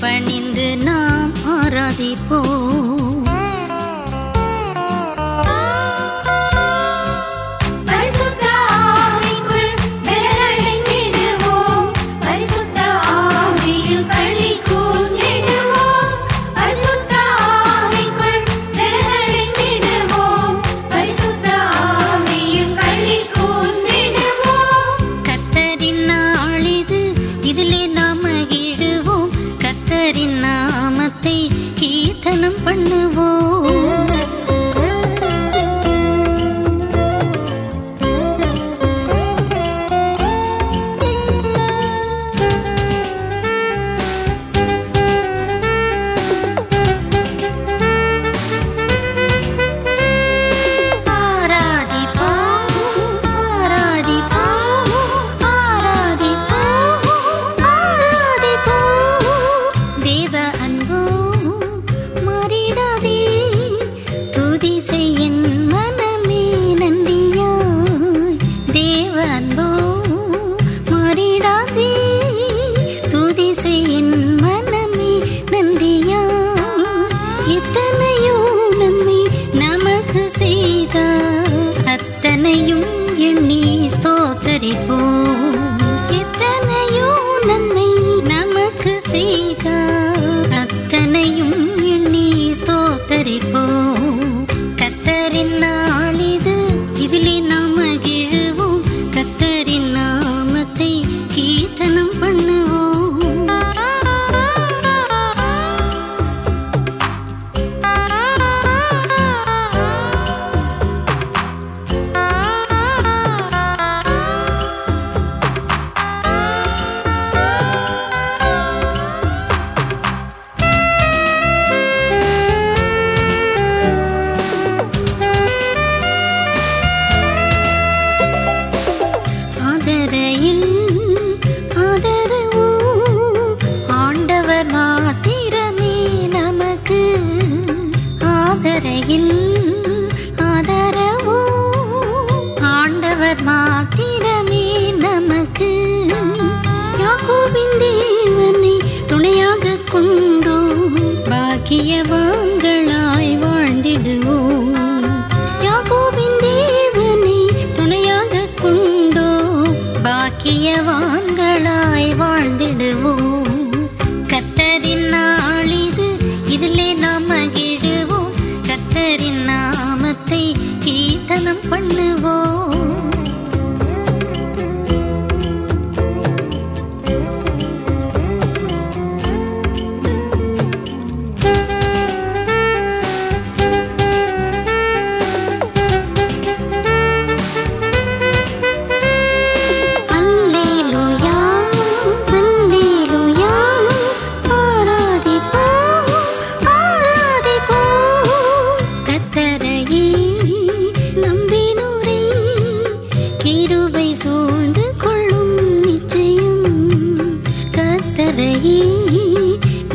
பணிந்து நாம் ஆராதிப்போம். தேவ அன்போ மாறிடாதே துதி செய்யின் மனமே நன்றியா. எத்தனையோ நன்மை நமக்கு செய்தா. அத்தனையும் எண்ணி ஸ்தோத்தரிப்போ எத்தனையோ நன்மை நமக்கு செய்த. காதரையில்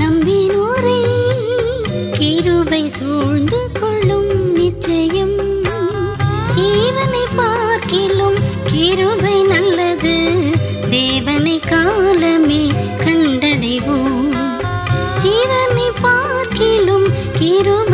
நம்பினோரை கிருபை சூழ்ந்து கொள்ளும் நிச்சயம். ஜீவனை பார்க்கிலும் கிருபை நல்லது தேவனை காலமே கண்டடைவோம். ஜீவனை பார்க்கிலும் கிருபை